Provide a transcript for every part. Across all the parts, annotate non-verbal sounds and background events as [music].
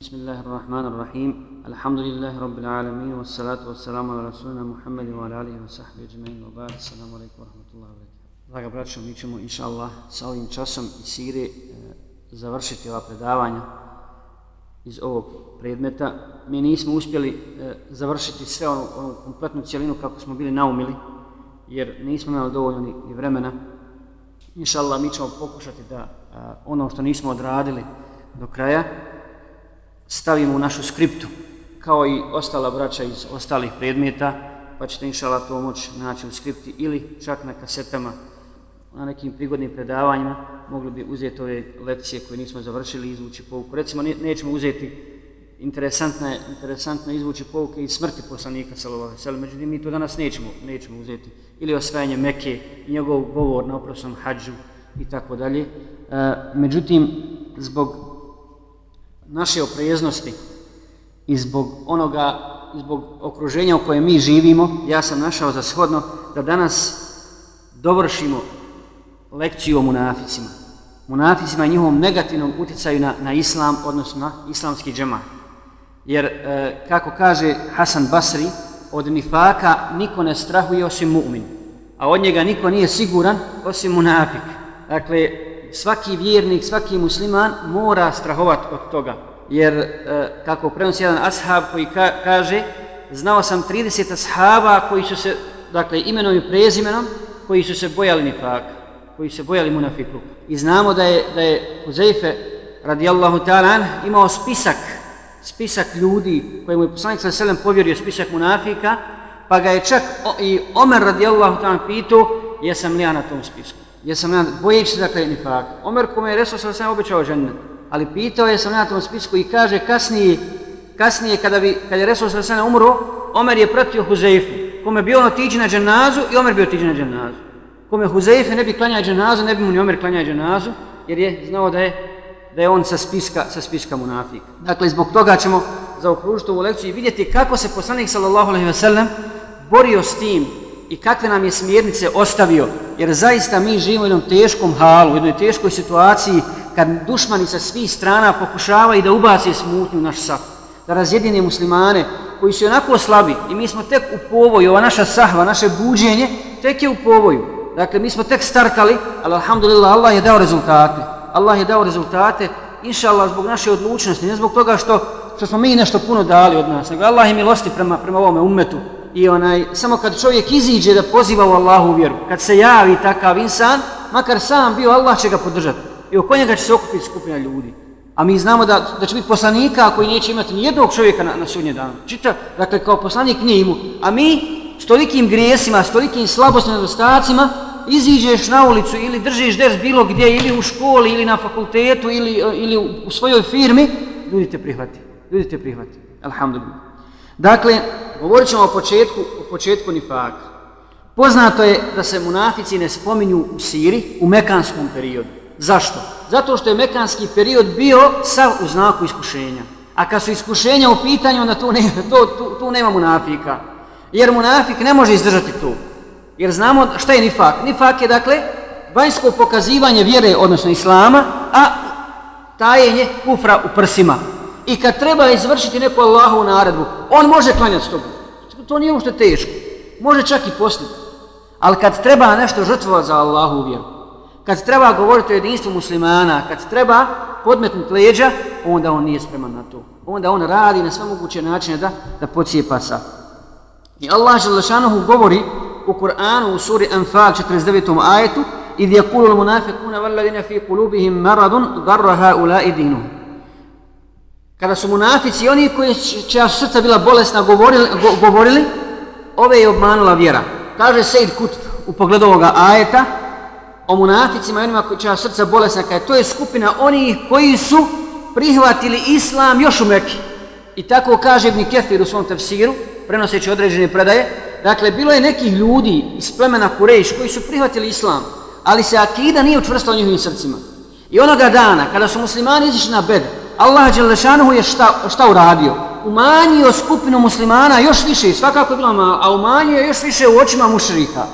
بسم الله الرحمن الرحيم الحمد لله رب العالمين والصلاة والسلام على رسولنا محمد وعلى آله وصحبه أجمعين وبعد السلام عليكم ورحمة الله وبركاته Draga braćo, mi ćemo inša Allah sa ovim časom i sire e, završiti ova predavanja iz ovog predmeta. Mi nismo uspjeli e, završiti sve onu, onu kompletnu cijelinu kako smo bili naumili, jer nismo imali dovoljno ni, ni vremena. Inša Allah, mi ćemo pokušati da a, ono što nismo odradili do kraja, stavimo u našu skriptu, kao i ostala braća iz ostalih predmeta, pa ćete inšala to moći naći u skripti ili čak na kasetama, na nekim prigodnim predavanjima, mogli bi uzeti ove lekcije koje nismo završili i izvući pouku. Recimo, nećemo uzeti interesantne, interesantne izvući pouke iz smrti poslanika sallallahu alejhi međutim mi to danas nećemo nećemo uzeti ili osvajanje Mekke njegov govor na oprosnom hadžu i tako dalje. E, međutim zbog naše opreznosti i zbog onoga, zbog okruženja u kojem mi živimo, ja sam našao za shodno da danas dovršimo lekciju o munaficima. Munaficima i njihovom negativnom utjecaju na, na islam, odnosno na islamski džema. Jer, e, kako kaže Hasan Basri, od nifaka niko ne strahuje osim mu'min, a od njega niko nije siguran osim munafik. Dakle, svaki vjernik, svaki musliman mora strahovati od toga. Jer, e, kako prenosi jedan ashab koji ka kaže, znao sam 30 ashaba koji su se, dakle, imenom i prezimenom, koji su se bojali nifaka, koji su se bojali munafiku. I znamo da je, da je Huzeife, radijallahu ta'ala, imao spisak, spisak ljudi kojemu je poslanik sa selem povjerio spisak munafika, pa ga je čak i Omer radijallahu ta'ala pitao, jesam li ja na tom spisku jesam ja, bojeći se dakle nifak. Omer kome je Resul sam obećao žennet, ali pitao je sam na tom spisku i kaže kasnije, kasnije kada, bi, kada je Resul sam umro, Omer je pratio Huzeifu, kome bi on otiđi na dženazu i Omer bi otiđi na dženazu. Kome Huzeife ne bi klanjao dženazu, ne bi mu ni Omer klanjao dženazu, jer je znao da je da je on sa spiska, sa spiska munafik. Dakle, zbog toga ćemo zaokružiti ovu lekciju i vidjeti kako se poslanik sallallahu alaihi ve sellem borio s tim i kakve nam je smjernice ostavio, jer zaista mi živimo u jednom teškom halu, u jednoj teškoj situaciji, kad dušmani sa svih strana pokušavaju da ubace smutnju naš saf, da razjedine muslimane koji su onako slabi i mi smo tek u povoju, ova naša sahva, naše buđenje, tek je u povoju. Dakle, mi smo tek startali, ali alhamdulillah, Allah je dao rezultate. Allah je dao rezultate, inša Allah, zbog naše odlučnosti, ne zbog toga što, što smo mi nešto puno dali od nas, nego Allah je milosti prema, prema ovome umetu, i onaj samo kad čovjek iziđe da poziva u Allahu vjeru, kad se javi takav insan, makar sam bio, Allah će ga podržati. I oko njega će se okupiti skupina ljudi. A mi znamo da, da će biti poslanika koji neće imati ni jednog čovjeka na, na sudnje danu. Čita, dakle, kao poslanik nije imu. A mi s tolikim grijesima, s tolikim slabostima, nedostacima, iziđeš na ulicu ili držiš ders bilo gdje, ili u školi, ili na fakultetu, ili, ili u, u svojoj firmi, ljudi te prihvati. Ljudi te prihvati. Alhamdulillah. Dakle, govorit ćemo o početku, o početku nifaka. Poznato je da se munafici ne spominju u Siri u mekanskom periodu. Zašto? Zato što je mekanski period bio sav u znaku iskušenja. A kad su iskušenja u pitanju, onda tu, ne, to, tu, tu nema munafika. Jer munafik ne može izdržati tu. Jer znamo šta je nifak. Nifak je, dakle, vanjsko pokazivanje vjere, odnosno islama, a tajenje kufra u prsima i kad treba izvršiti neku Allahovu naredbu, on može klanjati s tobom. To nije uopšte teško. Može čak i posliti. Ali kad treba nešto žrtvovati za Allahu vjeru, kad treba govoriti o jedinstvu muslimana, kad treba podmetnuti leđa, onda on nije spreman na to. Onda on radi na sve moguće načine da, da pocijepa sa. I Allah Želešanuhu govori u Kur'anu u suri Anfal 49. ajetu إذ يقول المنافقون والذين في قلوبهم مرض ضر هؤلاء دينهم kada su munafici, oni koji čija srca bila bolesna, govorili, go, govorili, ove je obmanula vjera. Kaže Sejid Kut u pogledu ovoga ajeta, o munaficima i onima čija srca bolesna, kaže to je skupina onih koji su prihvatili islam još u Mekiji. I tako kaže Ibn Kefir u svom tefsiru, prenoseći određene predaje, dakle, bilo je nekih ljudi iz plemena Kurejš koji su prihvatili islam, ali se akida nije učvrstala u njihovim srcima. I onoga dana, kada su muslimani izišli na bedr, Allah Đelešanuhu je šta, šta uradio? Umanjio skupinu muslimana još više, svakako je bilo malo, a umanjio još više u očima mušrika.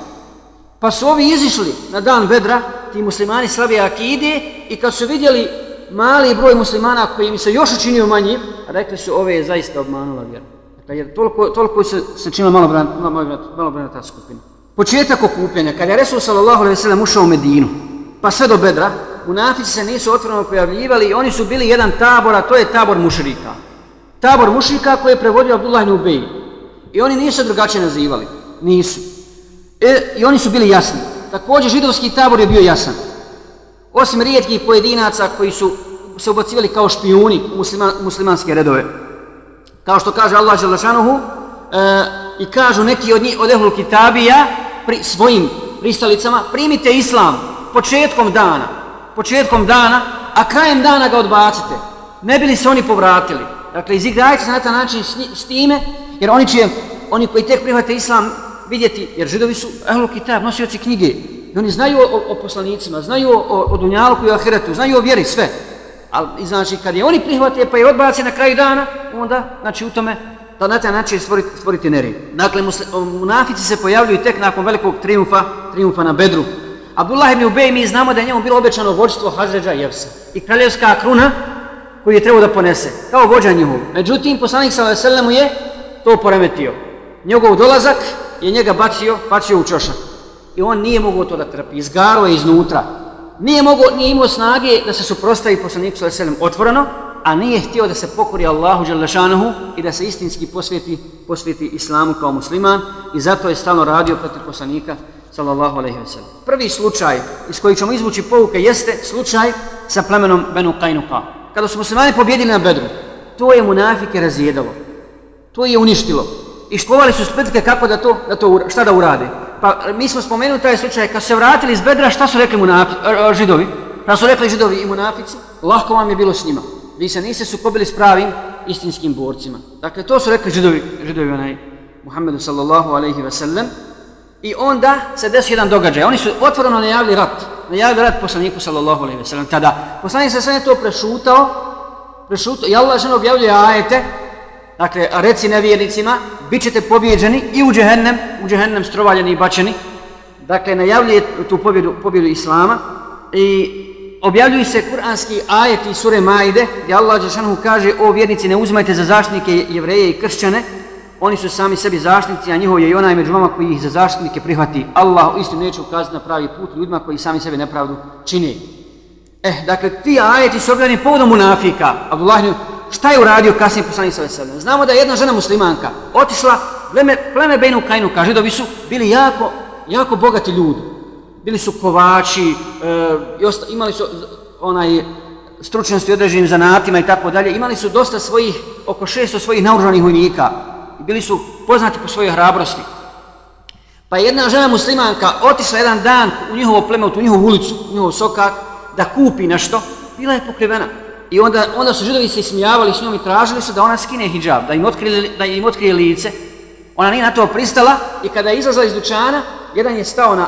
Pa su ovi izišli na dan Bedra, ti muslimani slavi akide, i kad su vidjeli mali broj muslimana koji im se još učinio manji, rekli su ove je zaista obmanula vjera. Dakle, jer toliko, toliko se, se činila malo, bran, malo, malo brana ta skupina. Početak okupljanja, kada je Resul sallallahu alaihi sallam ušao u Medinu, pa sve do Bedra, munafici se nisu otvoreno pojavljivali i oni su bili jedan tabor, a to je tabor mušrika. Tabor mušrika koji je prevodio Abdullah ibn I oni nisu drugačije nazivali. Nisu. E, I oni su bili jasni. Također židovski tabor je bio jasan. Osim rijetkih pojedinaca koji su se ubacivali kao špijuni u muslima, muslimanske redove. Kao što kaže Allah Želešanuhu, e, i kažu neki od njih, od Ehlul Kitabija, pri svojim pristalicama, primite islam početkom dana, početkom dana, a krajem dana ga odbacite. Ne bili se oni povratili. Dakle, izigrajte se na taj način s, s time, jer oni će, oni koji tek prihvate islam, vidjeti, jer židovi su ehlu Kitab, nosioci knjige, i oni znaju o, o poslanicima, znaju o, o Dunjalku i o Ahiretu, znaju o vjeri, sve. Ali, znači, kad je oni prihvate pa je odbaci na kraju dana, onda, znači, u tome, da na taj način stvoriti, stvoriti neri. Dakle, munafici se pojavljuju tek nakon velikog triumfa, triumfa na Bedru. Abdullah ibn Ubej, mi znamo da je njemu bilo obećano vođstvo Hazređa i Jevsa. I kraljevska kruna koju je trebao da ponese, kao vođa njihov. Međutim, poslanik s.a.v. je to poremetio. Njegov dolazak je njega bacio, bacio u čošak. I on nije mogao to da trpi, izgaro je iznutra. Nije, mogao, nije imao snage da se suprostavi poslaniku s.a.v. otvoreno, a nije htio da se pokori Allahu Đalešanuhu i da se istinski posvjeti, posvjeti islamu kao musliman i zato je stalno radio protiv poslanika sallallahu alaihi wa sallam. Prvi slučaj iz kojeg ćemo izvući pouke jeste slučaj sa plemenom Benu Kajnuka. Kada su muslimani pobjedili na Bedru, to je munafike razjedalo. To je uništilo. I štovali su spletke kako da to, da to, šta da urade. Pa mi smo spomenuli taj slučaj, kad se vratili iz Bedra, šta su rekli munafi, židovi? Šta su rekli židovi i munafici? Lahko vam je bilo s njima vi se niste sukobili s pravim istinskim borcima. Dakle, to su rekli židovi, židovi onaj Muhammedu sallallahu alaihi ve sellem. I onda se desi jedan događaj. Oni su otvoreno najavili rat. Najavili rat poslaniku sallallahu alejhi ve sellem. Tada poslanik se sve to prešutao. Prešutao. I Allah žena objavljuje ajete. Dakle, reci nevjernicima, bit ćete pobjeđeni i u džehennem, u džehennem strovaljeni i bačeni. Dakle, najavljuje tu pobjedu, pobjedu Islama. I objavljuju se kuranski ajeti sure Maide, gdje Allah Đešanu kaže, o vjernici, ne uzmajte za zaštitnike jevreje i kršćane, oni su sami sebi zaštitnici, a njihov je i onaj među vama koji ih za zaštitnike prihvati. Allah isto neće ukazati na pravi put ljudima koji sami sebi nepravdu čine. Eh, dakle, ti ajeti su objavljeni povodom munafika. Abdullah, šta je uradio kasnije poslani sa veselem? Znamo da je jedna žena muslimanka otišla, pleme, pleme Bejnu Kajnu, kaže, da su bili jako, jako bogati ljudi bili su kovači, e, imali su onaj stručnosti određenim zanatima i tako dalje, imali su dosta svojih, oko 600 svojih naoružanih vojnika bili su poznati po svojoj hrabrosti. Pa jedna žena muslimanka otišla jedan dan u njihovo pleme, u njihovu ulicu, u njihov sokak, da kupi nešto, bila je pokrivena. I onda, onda su židovi se ismijavali s njom i tražili su da ona skine hijab, da im otkrije, da im otkrije lice. Ona nije na to pristala i kada je izlazila iz dućana, jedan je stao na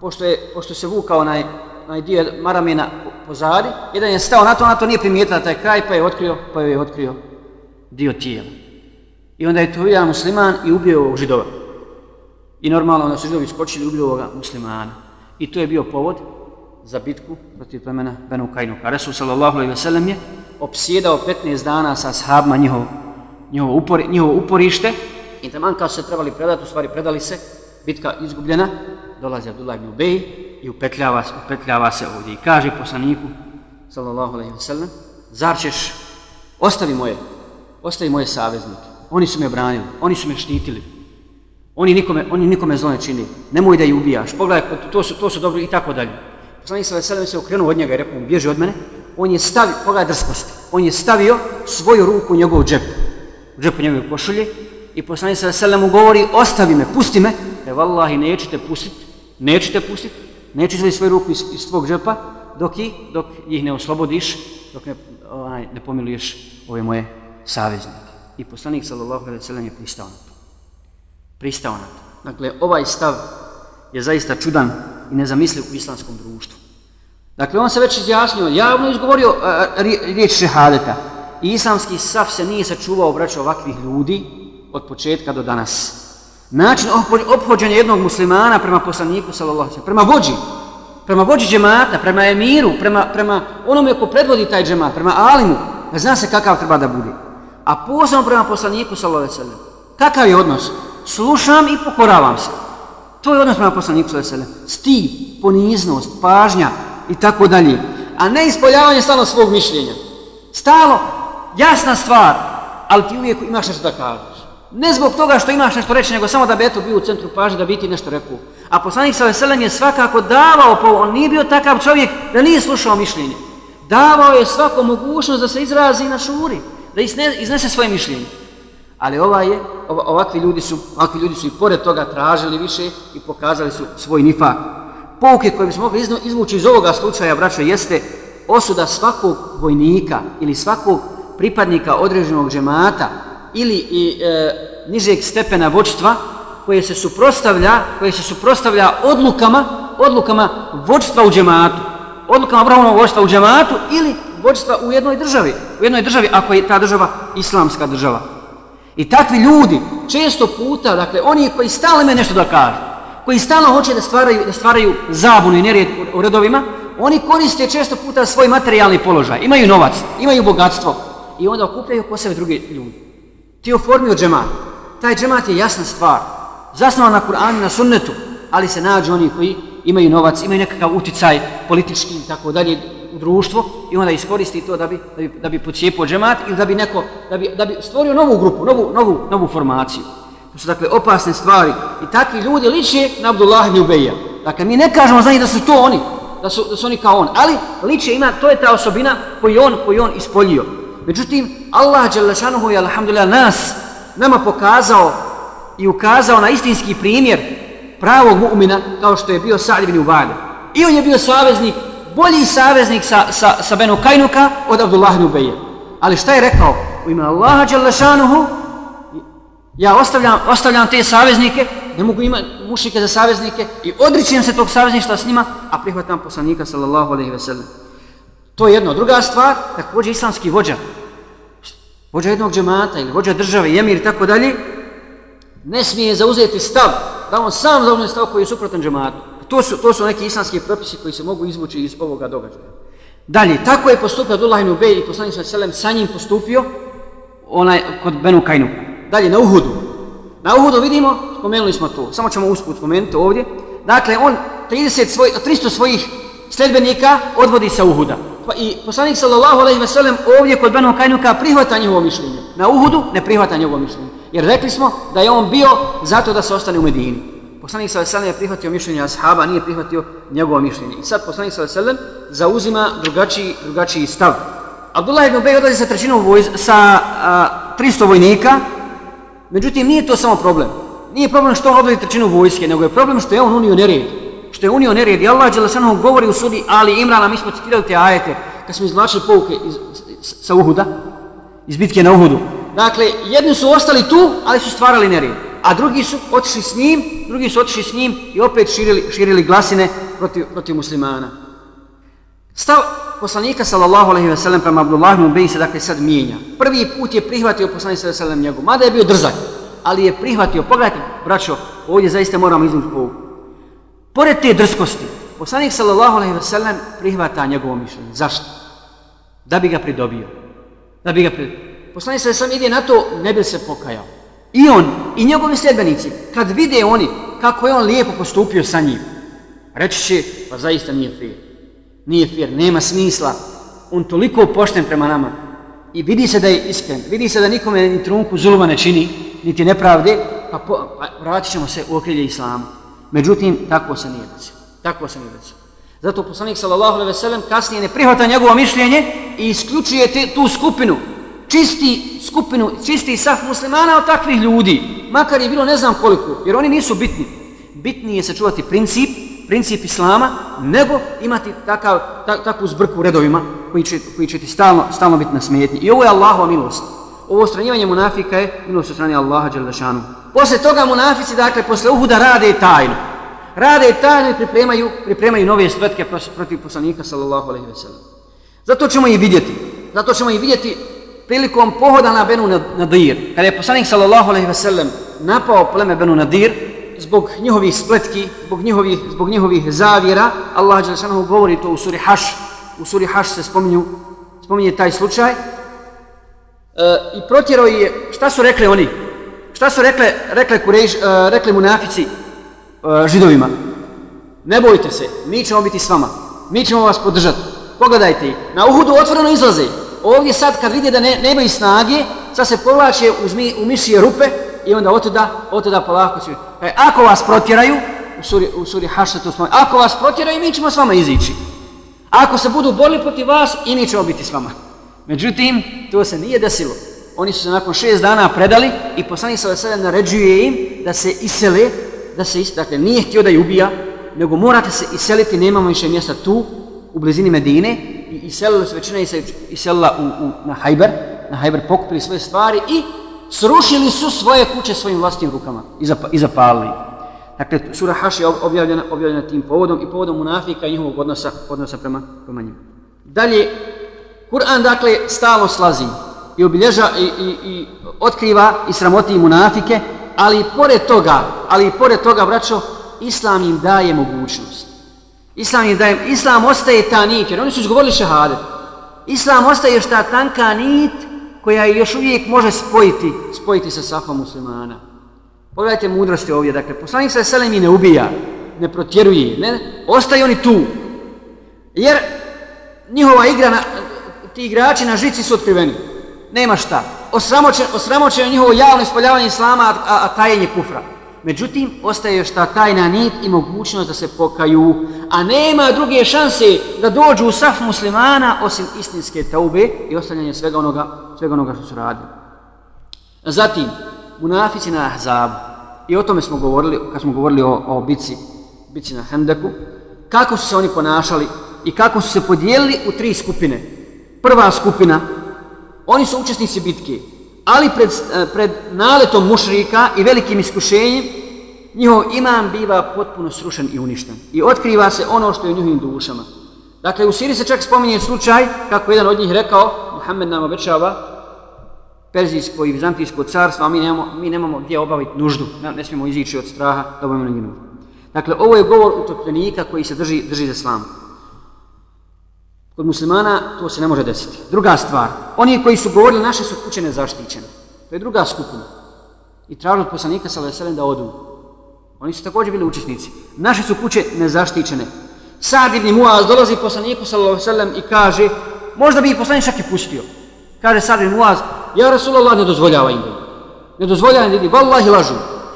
pošto, je, pošto se vukao onaj, onaj dio maramena pozadi, jedan je stao na to, ona to nije primijetila taj kraj, pa je otkrio, pa je otkrio dio tijela. I onda je to vidio musliman i ubio ovog židova. I normalno onda su židovi skočili i ubio ovoga muslimana. I to je bio povod za bitku protiv plemena Benu Kajnuka. Resul sallallahu alaihi ve sellem je opsjedao 15 dana sa sahabima njihovo, njihovo, upori, njihovo uporište i taman kao se trebali predati, u stvari predali se, bitka izgubljena, dolazi Abdullah ibn Ubej i upetljava, upetljava se ovdje i kaže poslaniku, sallallahu alaihi wasallam, zar ćeš, ostavi moje, ostavi moje saveznike, oni su me branili, oni su me štitili, oni nikome, oni nikome zlo ne čini, nemoj da ih ubijaš, pogledaj, to su, to su dobro i tako dalje. Poslanik sa alaihi se okrenuo od njega i rekao, bježi od mene, on je stavio, pogledaj drskosti, on je stavio svoju ruku u njegov džep, u džepu njegove košulje, i poslanik sa alaihi mu govori, ostavi me, pusti me, e vallahi nećete pustiti, nećete pustiti, neću izvedi svoju ruku iz, iz tvog džepa, dok, i, dok ih ne oslobodiš, dok ne, onaj, ne pomiluješ ove moje saveznike. I poslanik sallallahu alaihi sallam je pristao na to. Pristao na to. Dakle, ovaj stav je zaista čudan i nezamisliv u islamskom društvu. Dakle, on se već izjasnio, javno izgovorio e, e, riječ šehadeta. I islamski saf se nije sačuvao obraćao ovakvih ljudi od početka do danas način obhođenja jednog muslimana prema poslaniku sallallahu alejhi prema vođi prema vođi džemata, prema emiru, prema, prema onome ko predvodi taj džemat, prema alimu, zna se kakav treba da bude. A posebno prema poslaniku, sallallahu alejhi ve sellem. Kakav je odnos? Slušam i pokoravam se. To je odnos prema poslaniku, sallallahu alejhi ve sellem. Stid, poniznost, pažnja i tako dalje. A ne ispoljavanje stalno svog mišljenja. Stalo, jasna stvar, ali ti uvijek imaš nešto da kažeš. Ne zbog toga što imaš nešto reći, nego samo da bi eto bio u centru pažnje, da bi ti nešto rekao. A poslanik sa veselem je svakako davao, po, on nije bio takav čovjek da nije slušao mišljenje. Davao je svako mogućnost da se izrazi na šuri, da iznese svoje mišljenje. Ali ova je, ovakvi ljudi su, ovakvi ljudi su i pored toga tražili više i pokazali su svoj nifak. Pouke koje bismo mogli izvući iz ovoga slučaja, braćo, jeste osuda svakog vojnika ili svakog pripadnika određenog džemata ili i e, nižeg stepena vođstva koje se suprostavlja, koje se suprostavlja odlukama, odlukama vođstva u džematu, odlukama vrhovnog vođstva u džematu ili vođstva u jednoj državi, u jednoj državi ako je ta država islamska država. I takvi ljudi često puta, dakle oni koji stalno imaju nešto da kažu, koji stalno hoće da stvaraju, da stvaraju zabunu i nerijed u redovima, oni koriste često puta svoj materijalni položaj, imaju novac, imaju bogatstvo i onda okupljaju oko sebe drugi ljudi. Ti oformio džemat. Taj džemat je jasna stvar. Zasnovan na Kur'anu, na sunnetu, ali se nađu oni koji imaju novac, imaju nekakav uticaj politički i tako dalje u društvo i onda iskoristi to da bi, da bi, da bi pocijepo džemat ili da bi, neko, da bi, da bi stvorio novu grupu, novu, novu, novu formaciju. To su dakle opasne stvari i takvi ljudi liče na Abdullah ibn Ubeja. Dakle, mi ne kažemo za njih da su to oni, da su, da su oni kao on, ali liče ima, to je ta osobina koju on, koju on ispoljio. Međutim, Allah Đalešanuhu je, alhamdulillah, nas, nama pokazao i ukazao na istinski primjer pravog mu'mina kao što je bio Sa'd ibn Ubade. I on je bio saveznik, bolji saveznik sa, sa, sa Benu Kajnuka od Abdullah Nubeje. Ali šta je rekao? U ime Allaha Đalešanuhu, ja ostavljam, ostavljam te saveznike, ne mogu imati mušike za saveznike i odričujem se tog savezništva s njima, a prihvatam poslanika sallallahu alaihi ve sellem. To je jedno. Druga stvar, također islamski vođa, vođa jednog džemata ili vođa države, jemir i tako dalje, ne smije zauzeti stav, da on sam zauzme stav koji je suprotan džematu. To su, to su neki islamski propisi koji se mogu izvući iz ovoga događaja. Dalje, tako je postupio Abdullah ibn Ubej i poslanik sallam sa njim postupio onaj kod Benu Kajnu. Dalje, na Uhudu. Na Uhudu vidimo, spomenuli smo to, samo ćemo usput spomenuti ovdje. Dakle, on 30 svoj, 300 svojih sledbenika odvodi sa Uhuda. Pa i poslanik sallallahu alejhi ve sellem ovdje kod Benu Kajnuka prihvata njegovo mišljenje. Na Uhudu ne prihvata njegovo mišljenje. Jer rekli smo da je on bio zato da se ostane u Medini. Poslanik sallallahu alejhi ve sellem je prihvatio mišljenje ashaba, nije prihvatio njegovo mišljenje. I sad poslanik sallallahu alejhi ve sellem zauzima drugačiji drugačiji stav. Abdullah ibn Ubej odlazi sa trećinom vojz sa a, 300 vojnika. Međutim nije to samo problem. Nije problem što on odlazi trećinu vojske, nego je problem što je on unio nered što je unio nered. I Allah Đelešanom govori u sudi Ali Imrana, mi smo citirali te ajete, kad smo izvlačili pouke iz, sa Uhuda, iz bitke na Uhudu. Dakle, jedni su ostali tu, ali su stvarali nered. A drugi su otišli s njim, drugi su otišli s njim i opet širili, širili glasine protiv, protiv muslimana. Stav poslanika sallallahu alejhi ve sellem prema Abdullah ibn Ubay se dakle sad mijenja. Prvi put je prihvatio poslanik sallallahu alejhi ve sellem njegov, mada je bio drzak, ali je prihvatio. Pogledajte, braćo, ovdje zaista moramo izvući pouku. Pored te drskosti, poslanik sallallahu alejhi ve sellem prihvata njegovo mišljenje. Zašto? Da bi ga pridobio. Da bi ga pridobio. Poslanik sallallahu alejhi ide na to, ne bi se pokajao. I on, i njegovi sljedbenici, kad vide oni kako je on lijepo postupio sa njim, reći će, pa zaista nije fair. Nije fair, nema smisla. On toliko pošten prema nama. I vidi se da je iskren, vidi se da nikome ni trunku zuluma ne čini, niti nepravde, pa, po, pa vratit ćemo se u okrilje islama. Međutim, tako se nije desilo. Tako se nije desilo. Zato poslanik sallallahu alejhi ve sellem kasnije ne prihvata njegovo mišljenje i isključuje te, tu skupinu, čisti skupinu, čisti saf muslimana od takvih ljudi, makar je bilo ne znam koliko, jer oni nisu bitni. Bitni je sačuvati princip, princip islama, nego imati takav, tak, takvu zbrku u redovima koji će, koji će ti stalno, stalno biti na smetnji. I ovo je Allahova milost. Ovo stranjivanje munafika je milost od strane Allaha Đelešanu. Posle toga munafici, dakle, posle Uhuda rade tajno. Rade tajno i pripremaju, pripremaju nove spletke protiv poslanika, sallallahu alaihi ve sellem. Zato ćemo i vidjeti. Zato ćemo i vidjeti prilikom pohoda na Benu Nadir. Kada je poslanik, sallallahu alaihi ve sellem, napao pleme Benu Nadir, zbog njihovih spletki, zbog njihovih, zbog njihovih zavjera, Allah Đelešanohu govori to u suri Haš, u suri Haš se spominju, spominje taj slučaj, e, i protjerao je, šta su rekli oni? Šta su rekle, rekle, kurejš, e, rekli munafici e, židovima? Ne bojte se, mi ćemo biti s vama, mi ćemo vas podržati. Pogledajte ih, na Uhudu otvoreno izlaze. Ovdje sad kad vide da ne, nemaju snage, sad se povlače u, zmi, u mišije rupe i onda otuda, otuda polako svi. E, ako vas protjeraju, u suri, u suri Haša to smo, ako vas protjeraju, mi ćemo s vama izići. Ako se budu borili protiv vas, i mi ćemo biti s vama. Međutim, to se nije desilo. Oni su se nakon šest dana predali i poslanik sa veselem naređuje im da se isele, da se isele, dakle nije htio da je ubija, nego morate se iseliti, nemamo više mjesta tu, u blizini Medine, iselili se većina i se iselila u, u, na Hajber, na Hajber pokupili svoje stvari i srušili su svoje kuće svojim vlastnim rukama i, zap, i zapalili. Dakle, sura Haš je objavljena, objavljena tim povodom i povodom munafika i njihovog odnosa, odnosa prema, prema njima. Dalje, Kur'an, dakle, stalno slazi i obilježa i, i, i otkriva i sramoti munafike, ali pored toga, ali pored toga, braćo, Islam im daje mogućnost. Islam im daje, Islam ostaje ta nit, jer oni su izgovorili šehadet. Islam ostaje još ta tanka nit koja još uvijek može spojiti, spojiti sa safom muslimana. Pogledajte mudrosti ovdje, dakle, poslanik sa selem i ne ubija, ne protjeruje, ne, ostaju oni tu. Jer njihova igra, na, ti igrači na žici su otkriveni. Nema šta. Osramoćeno osramoće njihovo javno ispoljavanje islama, a, a, a tajenje kufra. Međutim, ostaje još ta tajna nit i mogućnost da se pokaju, a nema druge šanse da dođu u saf muslimana osim istinske taube i ostavljanje svega onoga, svega onoga što su radili. Zatim, munafici na Ahzabu, i o tome smo govorili, kad smo govorili o, o bici, bici na Hendeku, kako su se oni ponašali i kako su se podijelili u tri skupine. Prva skupina, oni su učesnici bitke, ali pred, pred naletom mušrika i velikim iskušenjem, njihov imam biva potpuno srušen i uništen. I otkriva se ono što je u njihovim dušama. Dakle, u Siriji se čak spominje slučaj, kako jedan od njih rekao, Muhammed nam obećava, Perzijsko i Vizantijsko carstvo, a mi nemamo, mi nemamo gdje obaviti nuždu, ne, ne smijemo izići od straha da obavimo nuždu. Dakle, ovo je govor utopljenika koji se drži, drži za slamu. Kod muslimana to se ne može desiti. Druga stvar, oni koji su govorili naše su kuće nezaštićene. To je druga skupina. I tražu od poslanika sa veselim da odu. Oni su također bili učesnici. Naše su kuće nezaštićene. Sad ibn Muaz dolazi poslaniku sa veselim i kaže, možda bi ih poslanik čak i pustio. Kaže Sad ibn Muaz, ja Rasulallah ne dozvoljava im. Ne dozvoljava im, vallahi lažu.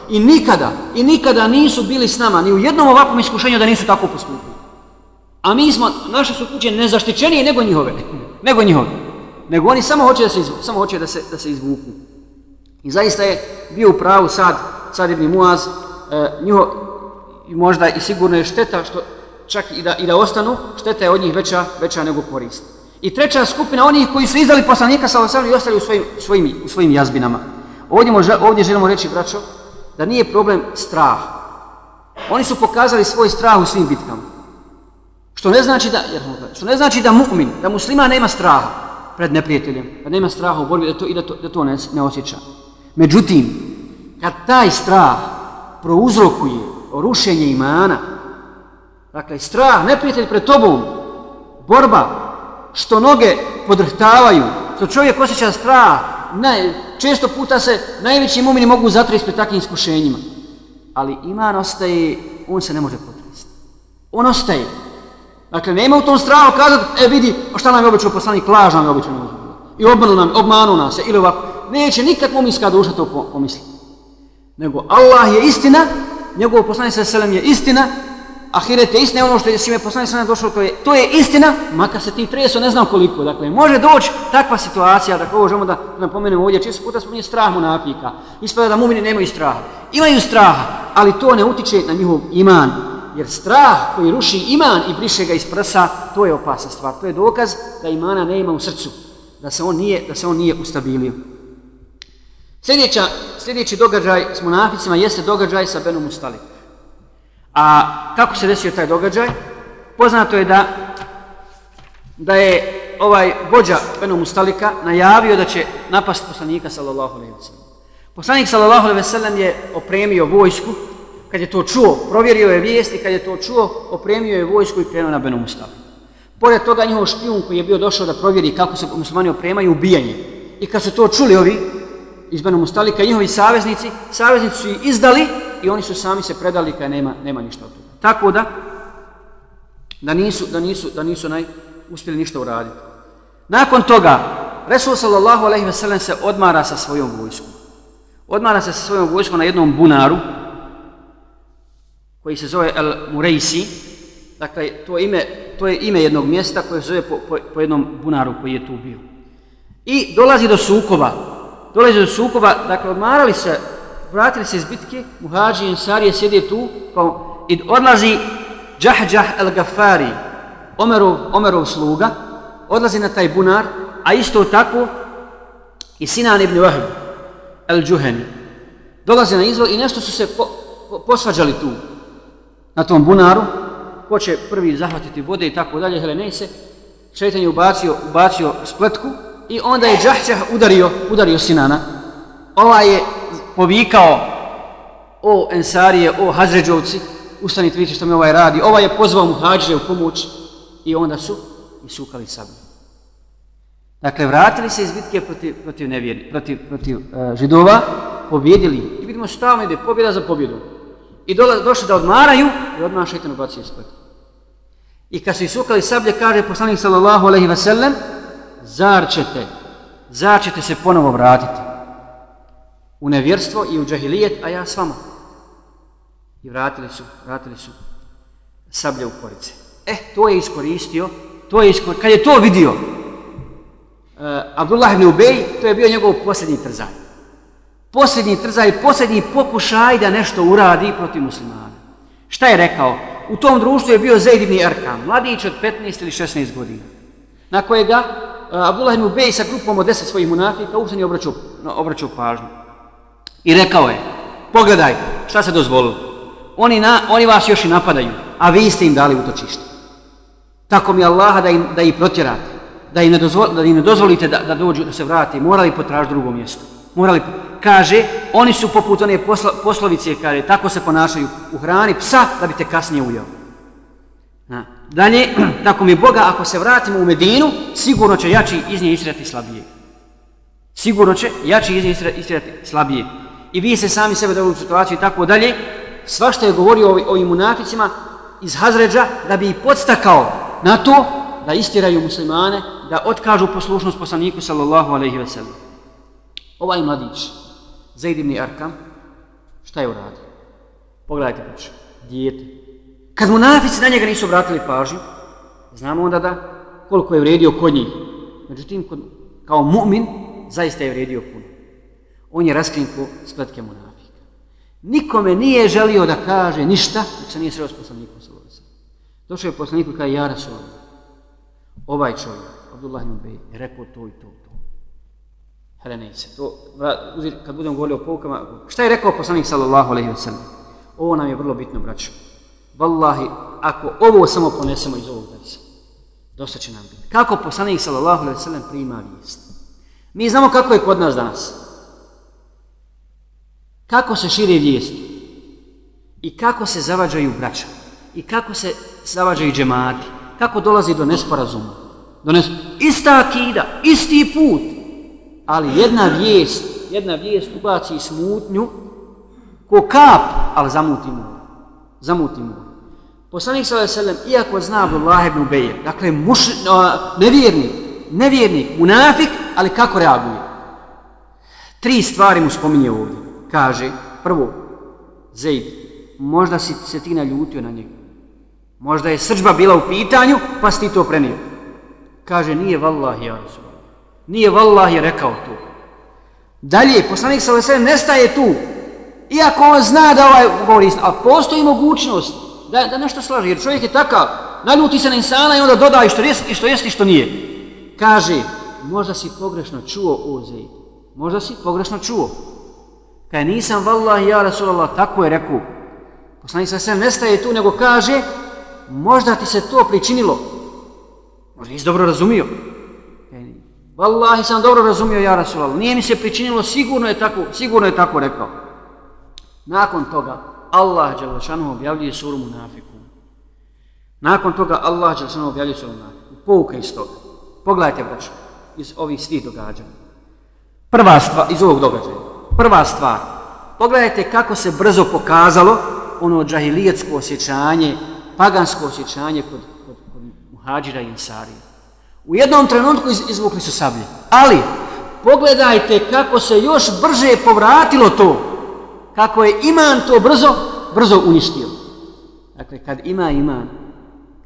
I nikada, i nikada nisu bili s nama, ni u jednom ovakvom iskušenju da nisu tako postupili. A mi smo, naše su kuće nezaštićenije nego njihove. Nego njihove. Nego oni samo hoće da se izvuku. Samo hoće da se, da se izvuku. I zaista je bio u pravu sad, sad ibn Muaz, e, njiho, i možda i sigurno je šteta što čak i da, i da ostanu, šteta je od njih veća, veća nego korist. I treća skupina, onih koji su izdali poslanika sa osam i ostali u svojim, svojim, u svojim jazbinama. Ovdje, može, ovdje želimo reći, braćo, da nije problem strah. Oni su pokazali svoj strah u svim bitkama. Što ne znači da, jer, što ne znači da mu'min, da muslima nema straha pred neprijateljem, da nema straha u borbi, da to, i da to, da to ne, ne osjeća. Međutim, kad taj strah prouzrokuje rušenje imana, dakle, strah, neprijatelj pred tobom, borba, što noge podrhtavaju, što čovjek osjeća strah, ne, često puta se najveći mumini mogu zatresti pred takvim iskušenjima. Ali iman ostaje, on se ne može potresti. On ostaje. Dakle, nema u tom strahu kazati, e vidi, šta nam je običao poslanik, laž nam je običao I obmanu nam, obmanu nas je, ili ovako. Neće nikad muminska duša to pomisliti. Nego Allah je istina, njegov poslanik sa selem je istina, ahiret je istina, ono što je svime poslanik sa došao, to je, to je istina, makar se ti treso, ne znam koliko. Dakle, može doći takva situacija, dakle, ovo želimo da napomenemo ovdje, često puta spominje strah munafika. Ispada da mumini nemaju straha. Imaju straha, ali to ne utiče na njihov iman, Jer strah koji ruši iman i briše ga iz prsa, to je opasna stvar. To je dokaz da imana ne ima u srcu, da se on nije, da se on nije ustabilio. Sljedeća, sljedeći događaj s munaficima jeste događaj sa Benom Mustalik. A kako se desio taj događaj? Poznato je da da je ovaj vođa Benu Mustalika najavio da će napast poslanika sallallahu alejhi ve sellem. Poslanik sallallahu alaihi ve sellem je opremio vojsku kad je to čuo, provjerio je vijesti, kad je to čuo, opremio je vojsku i krenuo na Benu Mustafa. Pored toga njihov špijun koji je bio došao da provjeri kako se muslimani opremaju ubijanje. I kad su to čuli ovi iz Benu Mustalika, njihovi saveznici, saveznici su ih izdali i oni su sami se predali kada nema, nema ništa od toga. Tako da, da nisu, da nisu, da nisu naj, uspjeli ništa uraditi. Nakon toga, Resul sallallahu alaihi ve sellem se odmara sa svojom vojskom. Odmara se sa svojom vojskom na jednom bunaru, koji se zove El Murejsi. Dakle, to, ime, to je ime jednog mjesta koje se zove po, po, po jednom bunaru koji je tu bio. I dolazi do sukoba. Dolazi do sukoba, dakle, odmarali se, vratili se iz bitke, muhađi i ensarije sjede tu, pa kao, i odlazi Džahđah el Gafari, Omerov, Omerov sluga, odlazi na taj bunar, a isto tako i Sinan ibn Wahb el Džuheni. dolaze na izvod i nešto su se po, po, posvađali tu, na tom bunaru, ko će prvi zahvatiti vode i tako dalje, hele se, šeitan je ubacio, ubacio spletku i onda je Džahđah udario, udario Sinana. Ovaj je povikao o Ensarije, o Hazređovci, ustanite vidite što mi ovaj radi. Ovaj je pozvao muhađire u pomoć i onda su isukali sablju. Dakle, vratili se iz bitke protiv, protiv, nevjeri, protiv, protiv uh, židova, pobjedili. I vidimo što ide, pobjeda za pobjedu. I dola, došli da odmaraju i odmah šeitan ubacio ispod. I kad su isukali sablje, kaže poslanik sallallahu alaihi ve sellem, zar ćete, zar ćete se ponovo vratiti u nevjerstvo i u džahilijet, a ja s vama. I vratili su, vratili su sablje u korice. E, to je iskoristio, to je iskoristio, kad je to vidio, uh, Abdullah ibn Ubej, to je bio njegov posljednji trzaj. Posljednji trzaj, posljednji pokušaj da nešto uradi protiv muslimana. Šta je rekao? U tom društvu je bio Zaid ibn Erkam, mladić od 15 ili 16 godina, na kojega e, Abdullah ibn Ubej sa grupom od 10 svojih munafika uopšte nije obraćao, obraćao pažnju. I rekao je, pogledaj, šta se dozvolilo? oni, na, oni vas još i napadaju, a vi ste im dali utočište. Tako mi Allaha da, im, da ih protjerate, da im ne, dozvo, da im ne dozvolite da, da dođu, da se vrate, morali potražiti drugo mjesto. Morali, kaže, oni su poput one poslo, poslovice, kaže, tako se ponašaju u hrani psa da bi te kasnije ujao. Na. Dalje, [clears throat] tako mi Boga, ako se vratimo u Medinu, sigurno će jači iz nje istirati slabije. Sigurno će jači iz nje istirati slabije. I vi se sami sebe dovoljili u situaciju i tako dalje, Sva što je govorio o ovim munaficima iz Hazređa da bi ih podstakao na to da istiraju muslimane, da otkažu poslušnost poslaniku sallallahu alaihi ve sellem. Ovaj mladić, Zaid ibn Arkam, šta je uradio? Pogledajte priču, dijete. Kad munafici na njega nisu obratili pažnju, znamo onda da koliko je vredio kod njih. Međutim, kao mu'min, zaista je vredio puno. On je raskrinko spletke munafika. Nikome nije želio da kaže ništa, dok se nije sreo s poslanikom sa Došao je poslaniku i kaže, ja Sola. Ovaj čovjek, Abdullah ibn Bey, je rekao to i to, to. Helenejce, to, kad budemo govorili o poukama, šta je rekao poslanik sallallahu alaihi wa sallam? Ovo nam je vrlo bitno, braćo. Wallahi, ako ovo samo ponesemo iz ovog dajsa, dosta će nam biti. Kako poslanik sallallahu alaihi wa sallam prima vijest? Mi znamo kako je kod nas danas. Kako se šire vijesti? I kako se zavađaju braća? I kako se zavađaju džemati? Kako dolazi do nesporazuma? Do nes... Ista akida, isti put. Ali jedna vijest, jedna vijest ubaci smutnju ko kap, ali zamuti mu. Zamuti mu. Poslanik s.a.v. iako zna Abdullah ibn Ubeje, dakle muš, uh, nevjernik, nevjernik, munafik, ali kako reaguje? Tri stvari mu spominje ovdje kaže, prvo, Zeid, možda si se ti naljutio na njega. Možda je srđba bila u pitanju, pa si ti to prenio. Kaže, nije vallahi, ja rasul. Nije vallahi rekao to. Dalje, poslanik sa veselem nestaje tu. Iako on zna da ovaj govori istina, a postoji mogućnost da, da nešto slaže, jer čovjek je takav, naljuti se na insana i onda doda i što jest i što, jest, i što nije. Kaže, možda si pogrešno čuo o Možda si pogrešno čuo. Kaj nisam vallahi ja Rasulallah, tako je rekao. Poslanik sa sve nestaje tu, nego kaže, možda ti se to pričinilo. Možda nisi dobro razumio. Wallahi sam dobro razumio ja Rasulallah. Nije mi se pričinilo, sigurno je tako, sigurno je tako rekao. Nakon toga, Allah Đalešanu objavljuje suru Munafiku. Nakon toga Allah Đalešanu objavljuje suru Munafiku. Pouka iz toga. Pogledajte, braću, iz ovih svih događanja. Prva stvar, iz ovog događaja. Prva stvar, pogledajte kako se brzo pokazalo ono džahilijetsko osjećanje, pagansko osjećanje kod, kod, kod muhađira i insarija. U jednom trenutku iz, izvukli su sablje. Ali, pogledajte kako se još brže povratilo to. Kako je iman to brzo, brzo uništio. Dakle, kad ima iman,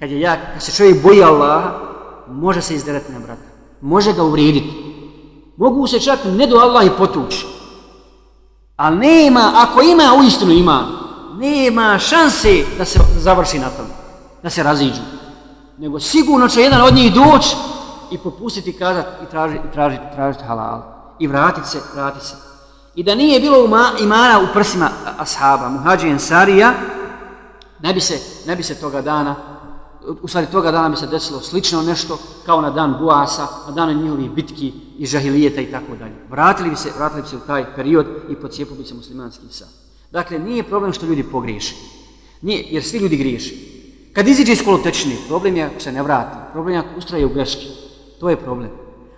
kad, je jak, kad se čovjek boji Allaha, može se izderati na brata. Može ga uvrijediti. Mogu se čak ne do Allah i potući. Ali nema, ako ima uistinu ima, nema šanse da se završi na tom, da se raziđu. Nego sigurno će jedan od njih doći i popustiti kazat i tražiti traži, traži halal. I vratiti se, vratiti se. I da nije bilo uma, imana u prsima ashaba, muhađi ensarija, ne bi se, ne bi se toga dana, u stvari toga dana bi se desilo slično nešto kao na dan Buasa, na dan njihovih bitki i žahilijeta i tako dalje. Vratili bi se, vratili bi se u taj period i pocijepu bi se muslimanski sad. Dakle, nije problem što ljudi pogriješi. Nije, jer svi ljudi griješi. Kad iziđe iz kolotečine, problem je ako se ne vrati. Problem je ako ustraje u greški. To je problem.